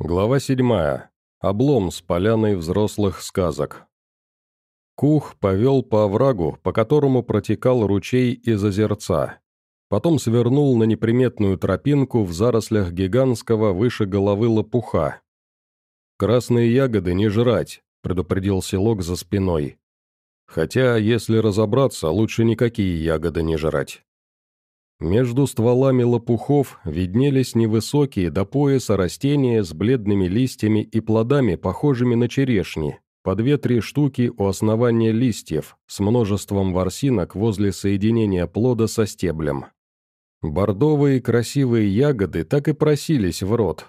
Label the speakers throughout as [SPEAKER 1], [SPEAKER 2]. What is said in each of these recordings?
[SPEAKER 1] Глава седьмая. Облом с поляной взрослых сказок. Кух повел по оврагу, по которому протекал ручей из озерца. Потом свернул на неприметную тропинку в зарослях гигантского выше головы лопуха. «Красные ягоды не жрать», — предупредил селок за спиной. «Хотя, если разобраться, лучше никакие ягоды не жрать». Между стволами лопухов виднелись невысокие до пояса растения с бледными листьями и плодами, похожими на черешни, по две-три штуки у основания листьев, с множеством ворсинок возле соединения плода со стеблем. Бордовые красивые ягоды так и просились в рот.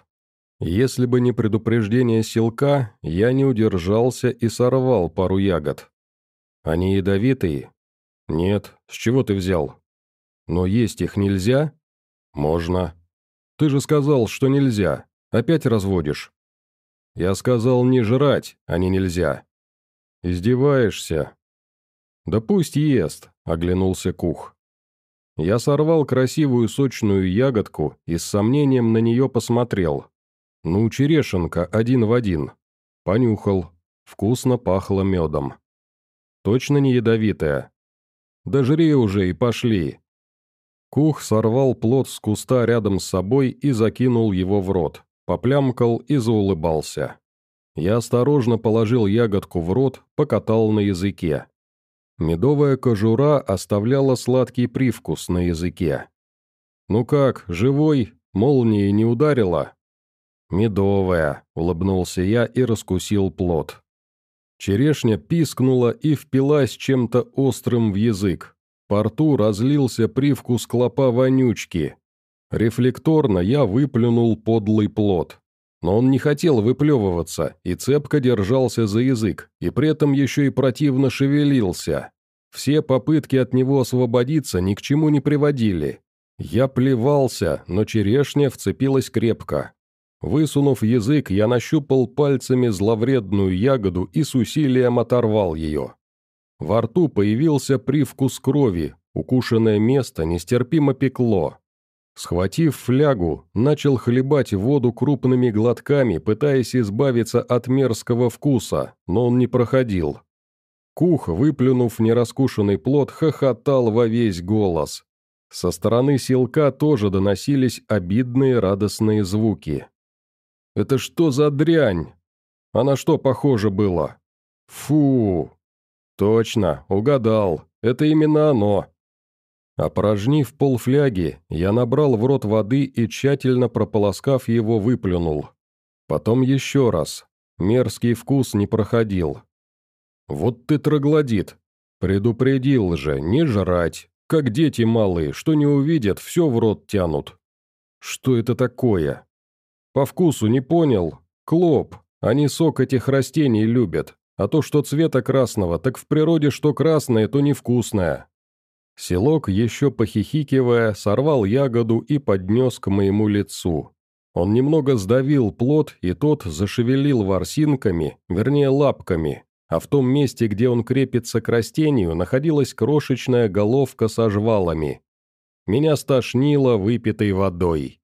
[SPEAKER 1] Если бы не предупреждение селка, я не удержался и сорвал пару ягод. Они ядовитые? Нет, с чего ты взял? Но есть их нельзя? Можно. Ты же сказал, что нельзя. Опять разводишь. Я сказал не жрать, а не нельзя. Издеваешься? Да пусть ест, оглянулся Кух. Я сорвал красивую сочную ягодку и с сомнением на нее посмотрел. Ну, черешенка один в один. Понюхал. Вкусно пахло медом. Точно не ядовитая. Да жри уже и пошли. Кух сорвал плод с куста рядом с собой и закинул его в рот, поплямкал и заулыбался. Я осторожно положил ягодку в рот, покатал на языке. Медовая кожура оставляла сладкий привкус на языке. «Ну как, живой? Молния не ударила?» «Медовая», — улыбнулся я и раскусил плод. Черешня пискнула и впилась чем-то острым в язык. По рту разлился привкус клопа вонючки. Рефлекторно я выплюнул подлый плод. Но он не хотел выплевываться, и цепко держался за язык, и при этом еще и противно шевелился. Все попытки от него освободиться ни к чему не приводили. Я плевался, но черешня вцепилась крепко. Высунув язык, я нащупал пальцами зловредную ягоду и с усилием оторвал ее. Во рту появился привкус крови, укушенное место нестерпимо пекло. Схватив флягу, начал хлебать воду крупными глотками, пытаясь избавиться от мерзкого вкуса, но он не проходил. Кух, выплюнув нераскушенный плод, хохотал во весь голос. Со стороны селка тоже доносились обидные радостные звуки. «Это что за дрянь? А на что похоже было? Фу, «Точно, угадал. Это именно оно». Опорожнив полфляги, я набрал в рот воды и, тщательно прополоскав его, выплюнул. Потом еще раз. Мерзкий вкус не проходил. «Вот ты троглодит!» «Предупредил же, не жрать. Как дети малые, что не увидят, все в рот тянут». «Что это такое?» «По вкусу не понял. Клоп. Они сок этих растений любят. А то, что цвета красного, так в природе что красное, то невкусное. Селок, еще похихикивая, сорвал ягоду и поднес к моему лицу. Он немного сдавил плод, и тот зашевелил ворсинками, вернее лапками, а в том месте, где он крепится к растению, находилась крошечная головка со жвалами. Меня стошнило выпитой водой.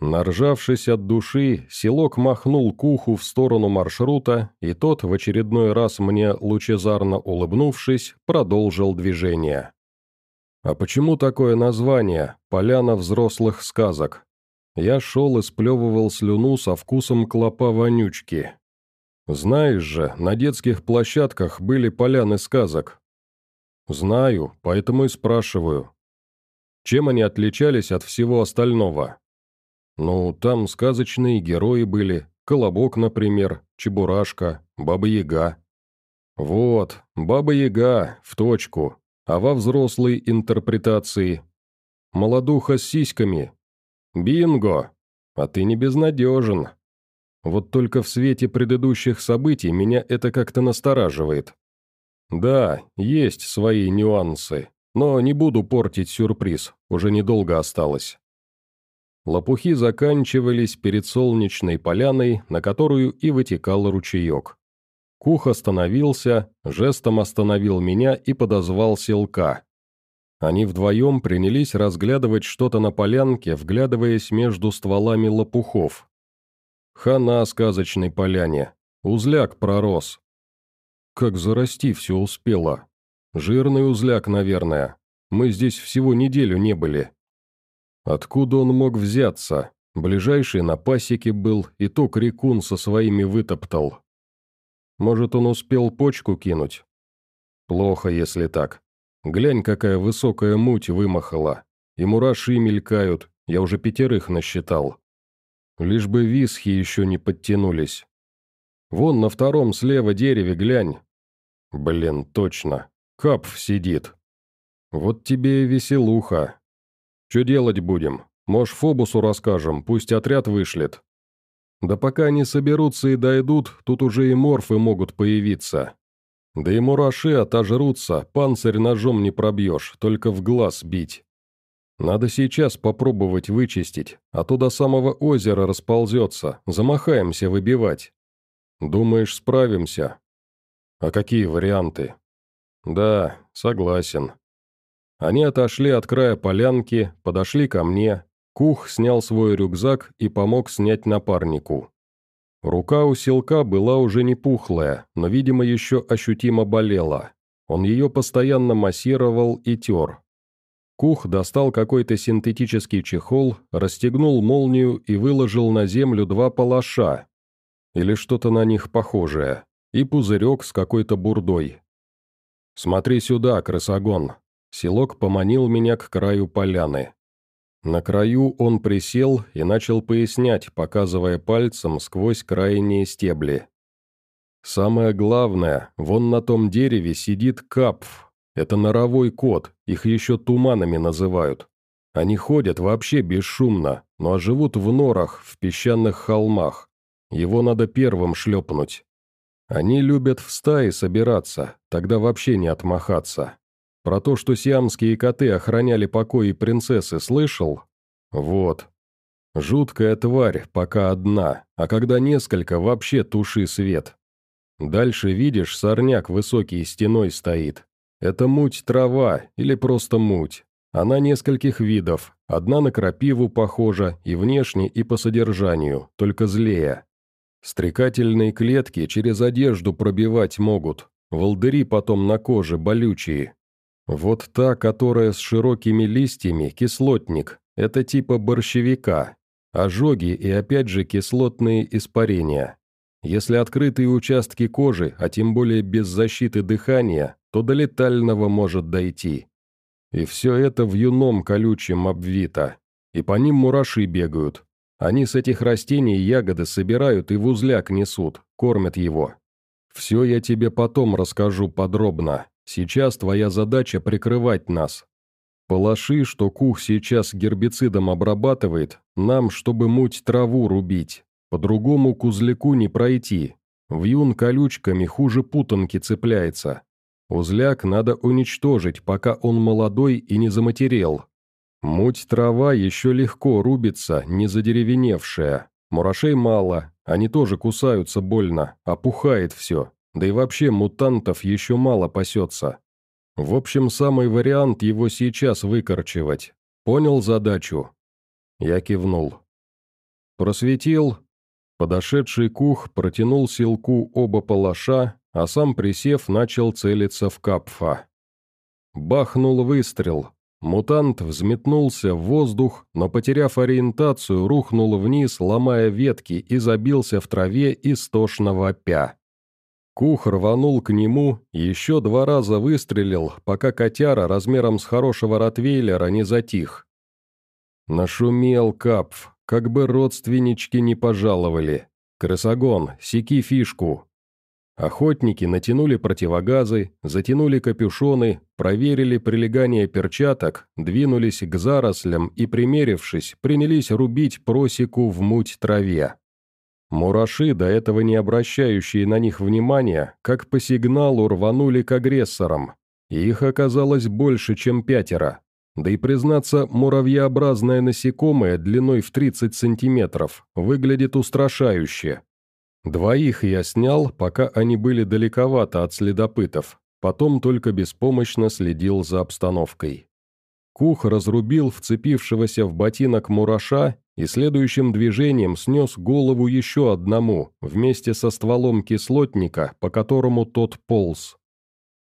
[SPEAKER 1] Наржавшись от души, селок махнул куху в сторону маршрута, и тот, в очередной раз мне лучезарно улыбнувшись, продолжил движение. «А почему такое название «Поляна взрослых сказок»?» Я шел и сплевывал слюну со вкусом клопа вонючки. «Знаешь же, на детских площадках были поляны сказок». «Знаю, поэтому и спрашиваю. Чем они отличались от всего остального?» Ну, там сказочные герои были, Колобок, например, Чебурашка, Баба-Яга. Вот, Баба-Яга, в точку, а во взрослой интерпретации. Молодуха с сиськами. Бинго! А ты не безнадежен. Вот только в свете предыдущих событий меня это как-то настораживает. Да, есть свои нюансы, но не буду портить сюрприз, уже недолго осталось. Лопухи заканчивались перед солнечной поляной, на которую и вытекал ручеек. Кух остановился, жестом остановил меня и подозвал селка. Они вдвоем принялись разглядывать что-то на полянке, вглядываясь между стволами лопухов. Хана сказочной поляне. Узляк пророс. Как зарасти все успело. Жирный узляк, наверное. Мы здесь всего неделю не были. Откуда он мог взяться? Ближайший на пасеке был, и то крикун со своими вытоптал. Может, он успел почку кинуть? Плохо, если так. Глянь, какая высокая муть вымахала. И мураши мелькают, я уже пятерых насчитал. Лишь бы висхи еще не подтянулись. Вон на втором слева дереве глянь. Блин, точно. Капф сидит. Вот тебе и веселуха. Че делать будем? Может, Фобусу расскажем, пусть отряд вышлет. Да пока они соберутся и дойдут, тут уже и морфы могут появиться. Да и мураши отожрутся, панцирь ножом не пробьешь, только в глаз бить. Надо сейчас попробовать вычистить, а то до самого озера расползется, замахаемся выбивать. Думаешь, справимся? А какие варианты? Да, согласен. Они отошли от края полянки, подошли ко мне. Кух снял свой рюкзак и помог снять напарнику. Рука у селка была уже не пухлая, но, видимо, еще ощутимо болела. Он ее постоянно массировал и тер. Кух достал какой-то синтетический чехол, расстегнул молнию и выложил на землю два палаша. Или что-то на них похожее. И пузырек с какой-то бурдой. «Смотри сюда, крысогон!» Селок поманил меня к краю поляны. На краю он присел и начал пояснять, показывая пальцем сквозь крайние стебли. «Самое главное, вон на том дереве сидит капф. Это норовой кот, их еще туманами называют. Они ходят вообще бесшумно, но живут в норах, в песчаных холмах. Его надо первым шлепнуть. Они любят в стае собираться, тогда вообще не отмахаться. Про то, что сиамские коты охраняли покои принцессы, слышал? Вот. Жуткая тварь, пока одна, а когда несколько, вообще туши свет. Дальше видишь, сорняк высокий стеной стоит. Это муть трава или просто муть. Она нескольких видов, одна на крапиву похожа и внешне, и по содержанию, только злее. Стрекательные клетки через одежду пробивать могут, волдыри потом на коже болючие, вот та, которая с широкими листьями, кислотник, это типа борщевика. Ожоги и опять же кислотные испарения. Если открытые участки кожи, а тем более без защиты дыхания, то до летального может дойти. И все это в юном колючем обвито. И по ним мураши бегают. Они с этих растений ягоды собирают и в узляк несут, кормят его. Все я тебе потом расскажу подробно. Сейчас твоя задача прикрывать нас. Полоши, что Кух сейчас гербицидом обрабатывает, нам, чтобы муть траву рубить. По-другому кузляку не пройти. Вьюн колючками хуже путанки цепляется. Узляк надо уничтожить, пока он молодой и не заматерел. Муть трава еще легко рубится, не задеревеневшая. Мурашей мало, они тоже кусаются больно, опухает все. Да и вообще мутантов еще мало пасется. В общем, самый вариант его сейчас выкорчевать. Понял задачу?» Я кивнул. Просветил. Подошедший кух протянул силку оба палаша, а сам, присев, начал целиться в капфа. Бахнул выстрел. Мутант взметнулся в воздух, но, потеряв ориентацию, рухнул вниз, ломая ветки, и забился в траве истошно вопя. Кух рванул к нему, еще два раза выстрелил, пока котяра размером с хорошего ротвейлера не затих. Нашумел Капф, как бы родственнички не пожаловали. Крысогон, секи фишку. Охотники натянули противогазы, затянули капюшоны, проверили прилегание перчаток, двинулись к зарослям и, примерившись, принялись рубить просеку в муть траве. Мураши, до этого не обращающие на них внимания, как по сигналу рванули к агрессорам. их оказалось больше, чем пятеро. Да и, признаться, муравьеобразное насекомое длиной в 30 сантиметров выглядит устрашающе. Двоих я снял, пока они были далековато от следопытов, потом только беспомощно следил за обстановкой. Кух разрубил вцепившегося в ботинок мураша и следующим движением снес голову еще одному, вместе со стволом кислотника, по которому тот полз.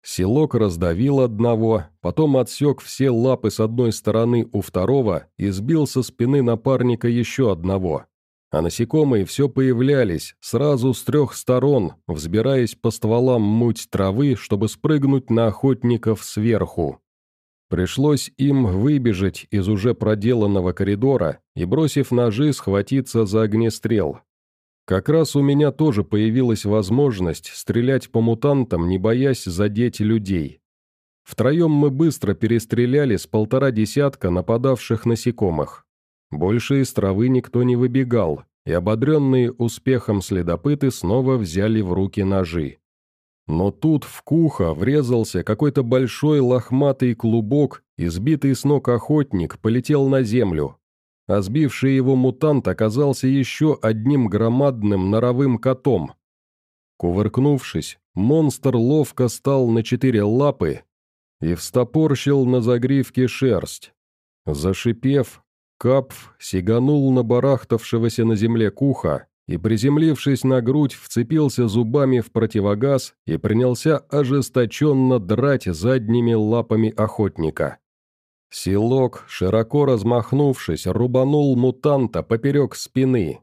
[SPEAKER 1] Селок раздавил одного, потом отсек все лапы с одной стороны у второго и сбил со спины напарника еще одного. А насекомые все появлялись, сразу с трех сторон, взбираясь по стволам муть травы, чтобы спрыгнуть на охотников сверху. Пришлось им выбежать из уже проделанного коридора и, бросив ножи, схватиться за огнестрел, как раз у меня тоже появилась возможность стрелять по мутантам, не боясь задеть людей. Втроем мы быстро перестреляли с полтора десятка нападавших насекомых. Больше из травы никто не выбегал, и ободренные успехом следопыты снова взяли в руки ножи. Но тут в кухо врезался какой-то большой лохматый клубок, и сбитый с ног охотник полетел на землю, а сбивший его мутант оказался еще одним громадным норовым котом. Кувыркнувшись, монстр ловко стал на четыре лапы и встопорщил на загривке шерсть. Зашипев, Капф сиганул на барахтавшегося на земле куха и, приземлившись на грудь, вцепился зубами в противогаз и принялся ожесточенно драть задними лапами охотника. Силок, широко размахнувшись, рубанул мутанта поперек спины.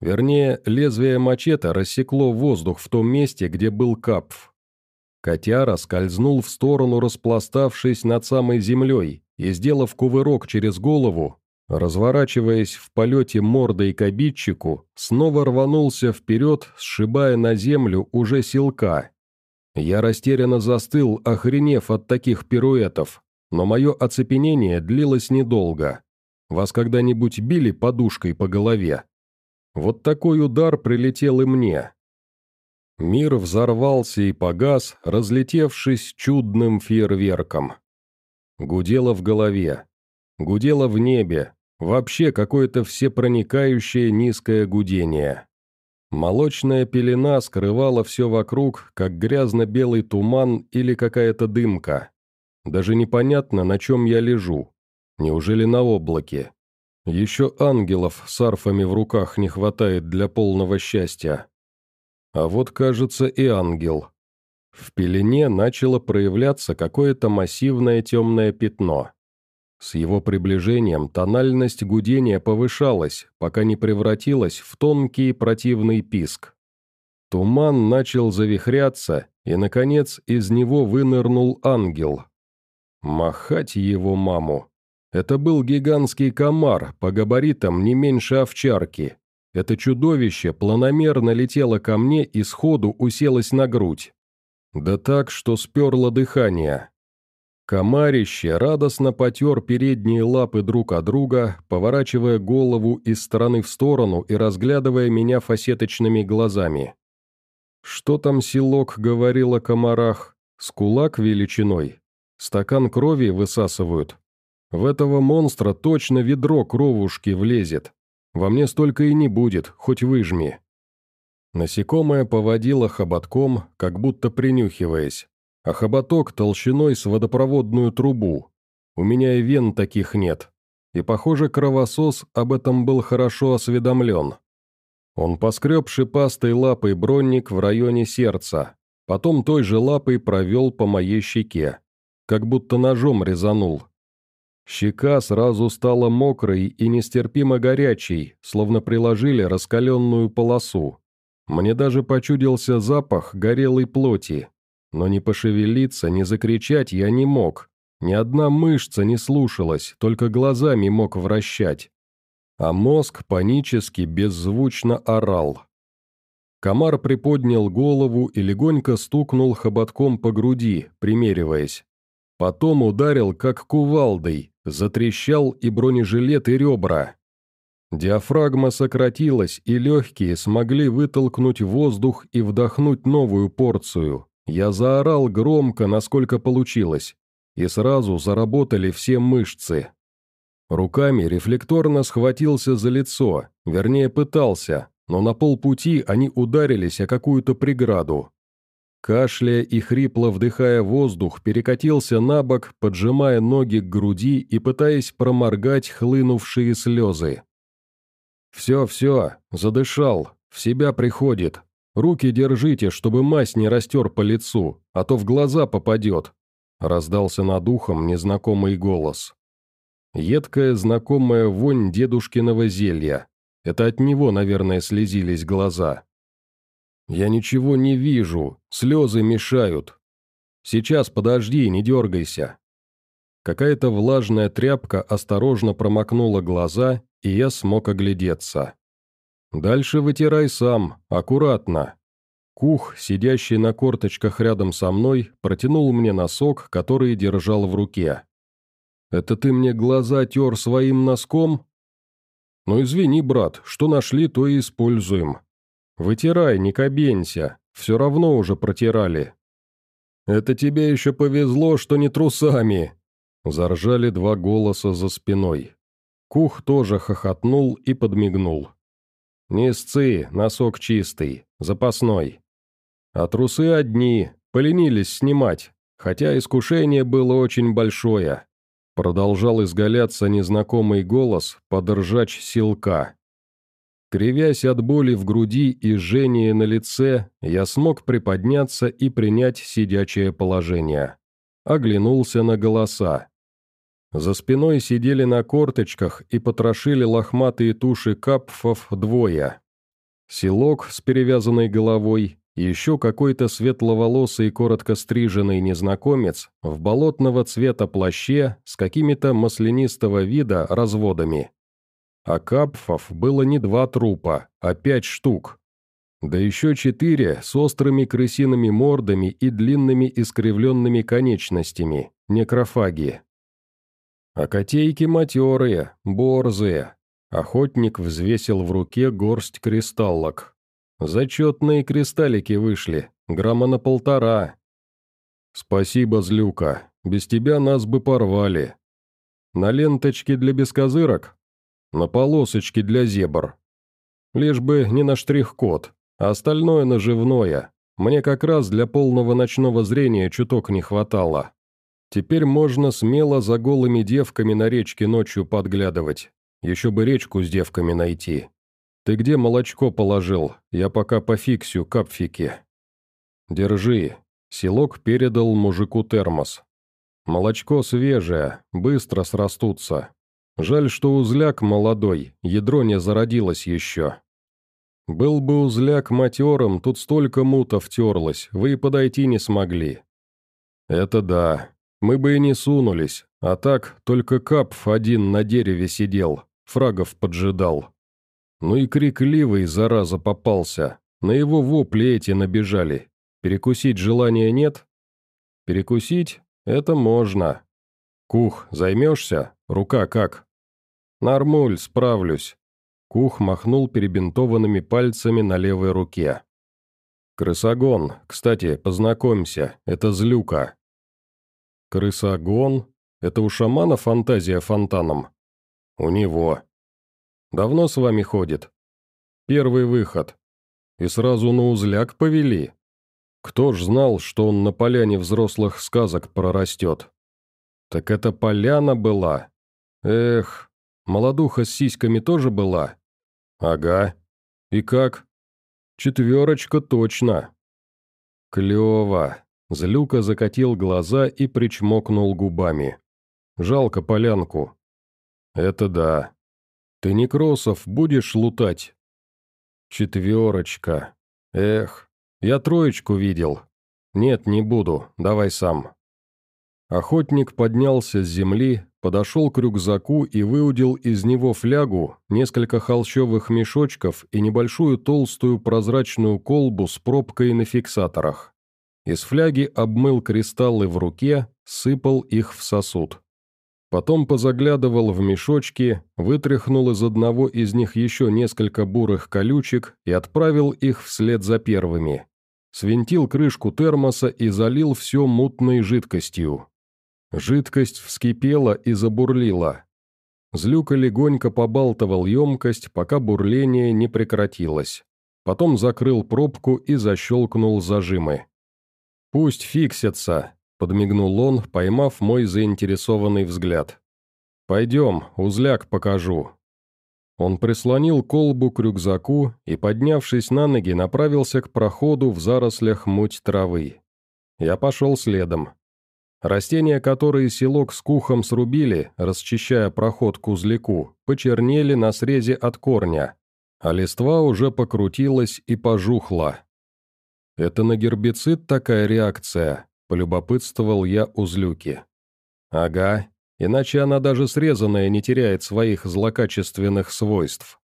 [SPEAKER 1] Вернее, лезвие мачете рассекло воздух в том месте, где был капф. Котяра скользнул в сторону, распластавшись над самой землей, и, сделав кувырок через голову, разворачиваясь в полете мордой к обидчику, снова рванулся вперед, сшибая на землю уже силка. Я растерянно застыл, охренев от таких пируэтов, но мое оцепенение длилось недолго. Вас когда-нибудь били подушкой по голове? Вот такой удар прилетел и мне. Мир взорвался и погас, разлетевшись чудным фейерверком. Гудело в голове. Гудело в небе. Вообще какое-то всепроникающее низкое гудение. Молочная пелена скрывала все вокруг, как грязно-белый туман или какая-то дымка. Даже непонятно, на чем я лежу. Неужели на облаке? Еще ангелов с арфами в руках не хватает для полного счастья. А вот, кажется, и ангел. В пелене начало проявляться какое-то массивное темное пятно. С его приближением тональность гудения повышалась, пока не превратилась в тонкий противный писк. Туман начал завихряться, и, наконец, из него вынырнул ангел, Махать его маму. Это был гигантский комар, по габаритам не меньше овчарки. Это чудовище планомерно летело ко мне и сходу уселось на грудь. Да так, что сперло дыхание. Комарище радостно потер передние лапы друг от друга, поворачивая голову из стороны в сторону и разглядывая меня фасеточными глазами. Что там селок говорил о комарах? С кулак величиной? Стакан крови высасывают. В этого монстра точно ведро кровушки влезет. Во мне столько и не будет, хоть выжми. Насекомое поводило хоботком, как будто принюхиваясь, а хоботок толщиной с водопроводную трубу. У меня и вен таких нет. И, похоже, кровосос об этом был хорошо осведомлен. Он поскреб шипастой лапой бронник в районе сердца, потом той же лапой провел по моей щеке как будто ножом резанул. Щека сразу стала мокрой и нестерпимо горячей, словно приложили раскаленную полосу. Мне даже почудился запах горелой плоти. Но не пошевелиться, не закричать я не мог. Ни одна мышца не слушалась, только глазами мог вращать. А мозг панически беззвучно орал. Комар приподнял голову и легонько стукнул хоботком по груди, примериваясь. Потом ударил, как кувалдой, затрещал и бронежилет, и ребра. Диафрагма сократилась, и легкие смогли вытолкнуть воздух и вдохнуть новую порцию. Я заорал громко, насколько получилось, и сразу заработали все мышцы. Руками рефлекторно схватился за лицо, вернее пытался, но на полпути они ударились о какую-то преграду. кашляя и хрипло вдыхая воздух, перекатился на бок, поджимая ноги к груди и пытаясь проморгать хлынувшие слезы. «Все, все, задышал, в себя приходит. Руки держите, чтобы мазь не растер по лицу, а то в глаза попадет», — раздался над ухом незнакомый голос. Едкая знакомая вонь дедушкиного зелья. Это от него, наверное, слезились глаза. «Я ничего не вижу, слезы мешают. Сейчас, подожди, не дергайся». Какая-то влажная тряпка осторожно промокнула глаза, и я смог оглядеться. «Дальше вытирай сам, аккуратно». Кух, сидящий на корточках рядом со мной, протянул мне носок, который держал в руке. «Это ты мне глаза тер своим носком?» «Ну извини, брат, что нашли, то и используем. «Вытирай, не кабенься, все равно уже протирали». «Это тебе еще повезло, что не трусами!» Заржали два голоса за спиной. Кух тоже хохотнул и подмигнул. «Не носок чистый, запасной. А трусы одни, поленились снимать, хотя искушение было очень большое». Продолжал изгаляться незнакомый голос под ржач силка. Кривясь от боли в груди и жжения на лице, я смог приподняться и принять сидячее положение. Оглянулся на голоса. За спиной сидели на корточках и потрошили лохматые туши капфов двое. Селок с перевязанной головой еще какой-то светловолосый коротко стриженный незнакомец в болотного цвета плаще с какими-то маслянистого вида разводами. А капфов было не два трупа, а пять штук. Да еще четыре с острыми крысиными мордами и длинными искривленными конечностями, некрофаги. А котейки матерые, борзые. Охотник взвесил в руке горсть кристаллок. Зачетные кристаллики вышли, грамма на полтора. Спасибо, Злюка, без тебя нас бы порвали. На ленточке для бескозырок на полосочке для зебр. Лишь бы не на штрих-код, а остальное наживное. Мне как раз для полного ночного зрения чуток не хватало. Теперь можно смело за голыми девками на речке ночью подглядывать. Еще бы речку с девками найти. Ты где молочко положил? Я пока пофиксю капфики. Держи. Селок передал мужику термос. Молочко свежее, быстро срастутся. Жаль, что узляк молодой, ядро не зародилось еще. Был бы узляк матерым, тут столько мутов терлось, вы и подойти не смогли. Это да, мы бы и не сунулись, а так только Капф один на дереве сидел, фрагов поджидал. Ну и крикливый, зараза, попался, на его вопли эти набежали. Перекусить желания нет? Перекусить? Это можно. Кух, займешься? Рука как? «Нормуль, справлюсь». Кух махнул перебинтованными пальцами на левой руке. «Крысогон, кстати, познакомься, это Злюка». «Крысогон? Это у шамана фантазия фонтаном?» «У него». «Давно с вами ходит?» «Первый выход. И сразу на узляк повели. Кто ж знал, что он на поляне взрослых сказок прорастет?» «Так это поляна была. Эх, Молодуха с сиськами тоже была?» «Ага. И как?» «Четверочка точно». «Клево». Злюка закатил глаза и причмокнул губами. «Жалко полянку». «Это да. Ты некросов будешь лутать?» «Четверочка. Эх, я троечку видел. Нет, не буду, давай сам». Охотник поднялся с земли, подошел к рюкзаку и выудил из него флягу, несколько холщовых мешочков и небольшую толстую прозрачную колбу с пробкой на фиксаторах. Из фляги обмыл кристаллы в руке, сыпал их в сосуд. Потом позаглядывал в мешочки, вытряхнул из одного из них еще несколько бурых колючек и отправил их вслед за первыми. Свинтил крышку термоса и залил все мутной жидкостью. Жидкость вскипела и забурлила. Злюка легонько побалтывал емкость, пока бурление не прекратилось. Потом закрыл пробку и защелкнул зажимы. «Пусть фиксится», — подмигнул он, поймав мой заинтересованный взгляд. «Пойдем, узляк покажу». Он прислонил колбу к рюкзаку и, поднявшись на ноги, направился к проходу в зарослях муть травы. Я пошел следом. Растения, которые селок с кухом срубили, расчищая проход к узляку, почернели на срезе от корня, а листва уже покрутилась и пожухла. «Это на гербицид такая реакция?» – полюбопытствовал я у злюки. «Ага, иначе она даже срезанная не теряет своих злокачественных свойств».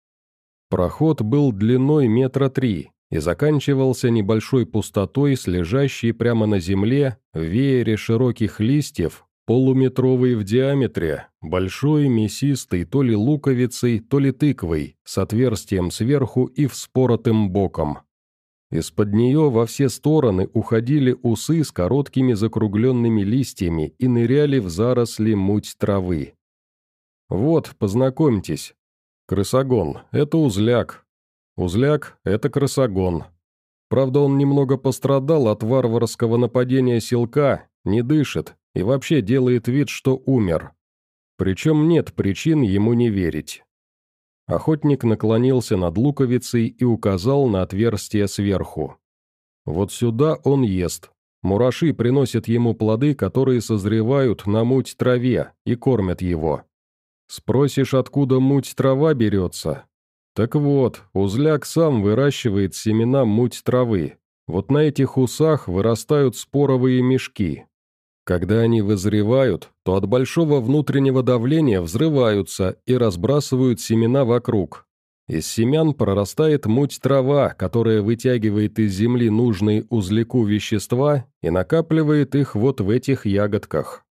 [SPEAKER 1] Проход был длиной метра три и заканчивался небольшой пустотой с лежащей прямо на земле в веере широких листьев, полуметровый в диаметре, большой мясистый то ли луковицей, то ли тыквой, с отверстием сверху и вспоротым боком. Из-под нее во все стороны уходили усы с короткими закругленными листьями и ныряли в заросли муть травы. «Вот, познакомьтесь. Крысогон — это узляк. Узляк — это крысогон. Правда, он немного пострадал от варварского нападения селка, не дышит и вообще делает вид, что умер. Причем нет причин ему не верить». Охотник наклонился над луковицей и указал на отверстие сверху. Вот сюда он ест. Мураши приносят ему плоды, которые созревают на муть траве и кормят его. Спросишь, откуда муть трава берется? Так вот, узляк сам выращивает семена муть травы. Вот на этих усах вырастают споровые мешки. Когда они вызревают, то от большого внутреннего давления взрываются и разбрасывают семена вокруг. Из семян прорастает муть трава, которая вытягивает из земли нужные узляку вещества и накапливает их вот в этих ягодках.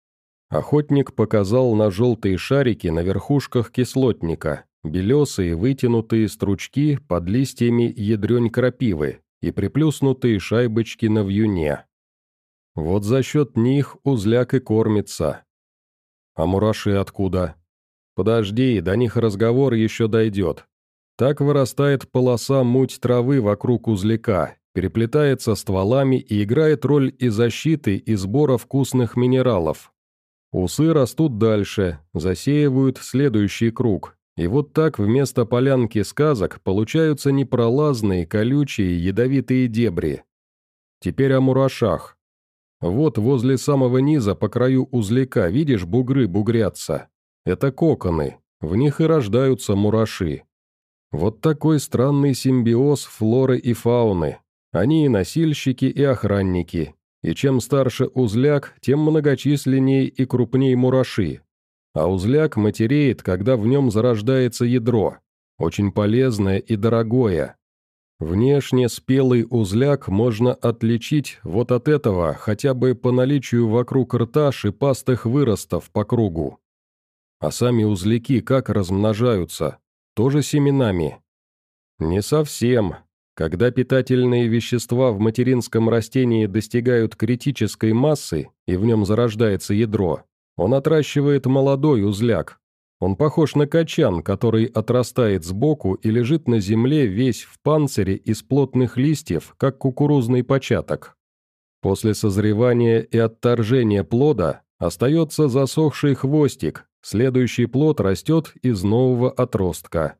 [SPEAKER 1] Охотник показал на желтые шарики на верхушках кислотника, белесые вытянутые стручки под листьями ядрень крапивы и приплюснутые шайбочки на вьюне. Вот за счет них узляк и кормится. А мураши откуда? Подожди, до них разговор еще дойдет. Так вырастает полоса муть травы вокруг узляка, переплетается стволами и играет роль и защиты, и сбора вкусных минералов. Усы растут дальше, засеивают следующий круг, и вот так вместо полянки сказок получаются непролазные, колючие, ядовитые дебри. Теперь о мурашах. Вот возле самого низа по краю узляка, видишь, бугры бугрятся. Это коконы, в них и рождаются мураши. Вот такой странный симбиоз флоры и фауны. Они и носильщики, и охранники. И чем старше узляк, тем многочисленнее и крупнее мураши. А узляк матереет, когда в нем зарождается ядро. Очень полезное и дорогое. Внешне спелый узляк можно отличить вот от этого хотя бы по наличию вокруг рта шипастых выростов по кругу. А сами узляки как размножаются? Тоже семенами? Не совсем. Когда питательные вещества в материнском растении достигают критической массы и в нем зарождается ядро, он отращивает молодой узляк, он похож на качан, который отрастает сбоку и лежит на земле весь в панцире из плотных листьев, как кукурузный початок. После созревания и отторжения плода остается засохший хвостик, следующий плод растет из нового отростка.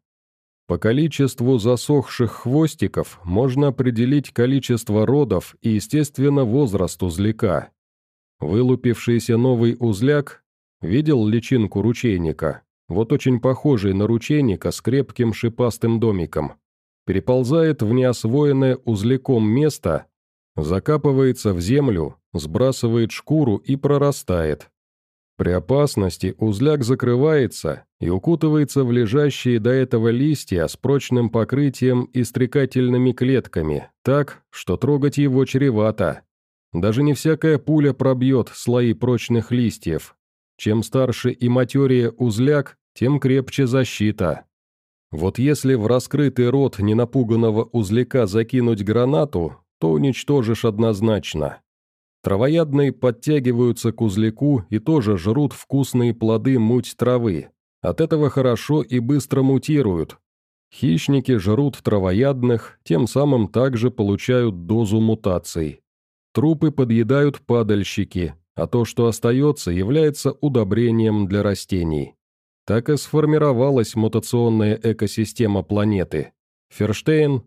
[SPEAKER 1] По количеству засохших хвостиков можно определить количество родов и, естественно, возраст узляка. Вылупившийся новый узляк видел личинку ручейника, вот очень похожий на ручейника с крепким шипастым домиком. Переползает в неосвоенное узляком место, закапывается в землю, сбрасывает шкуру и прорастает. При опасности узляк закрывается и укутывается в лежащие до этого листья с прочным покрытием и стрекательными клетками, так, что трогать его чревато. Даже не всякая пуля пробьет слои прочных листьев, чем старше и матерее узляк, тем крепче защита. Вот если в раскрытый рот ненапуганного узляка закинуть гранату, то уничтожишь однозначно. Травоядные подтягиваются к узляку и тоже жрут вкусные плоды муть травы. От этого хорошо и быстро мутируют. Хищники жрут травоядных, тем самым также получают дозу мутаций. Трупы подъедают падальщики, а то, что остается, является удобрением для растений. Так и сформировалась мутационная экосистема планеты. Ферштейн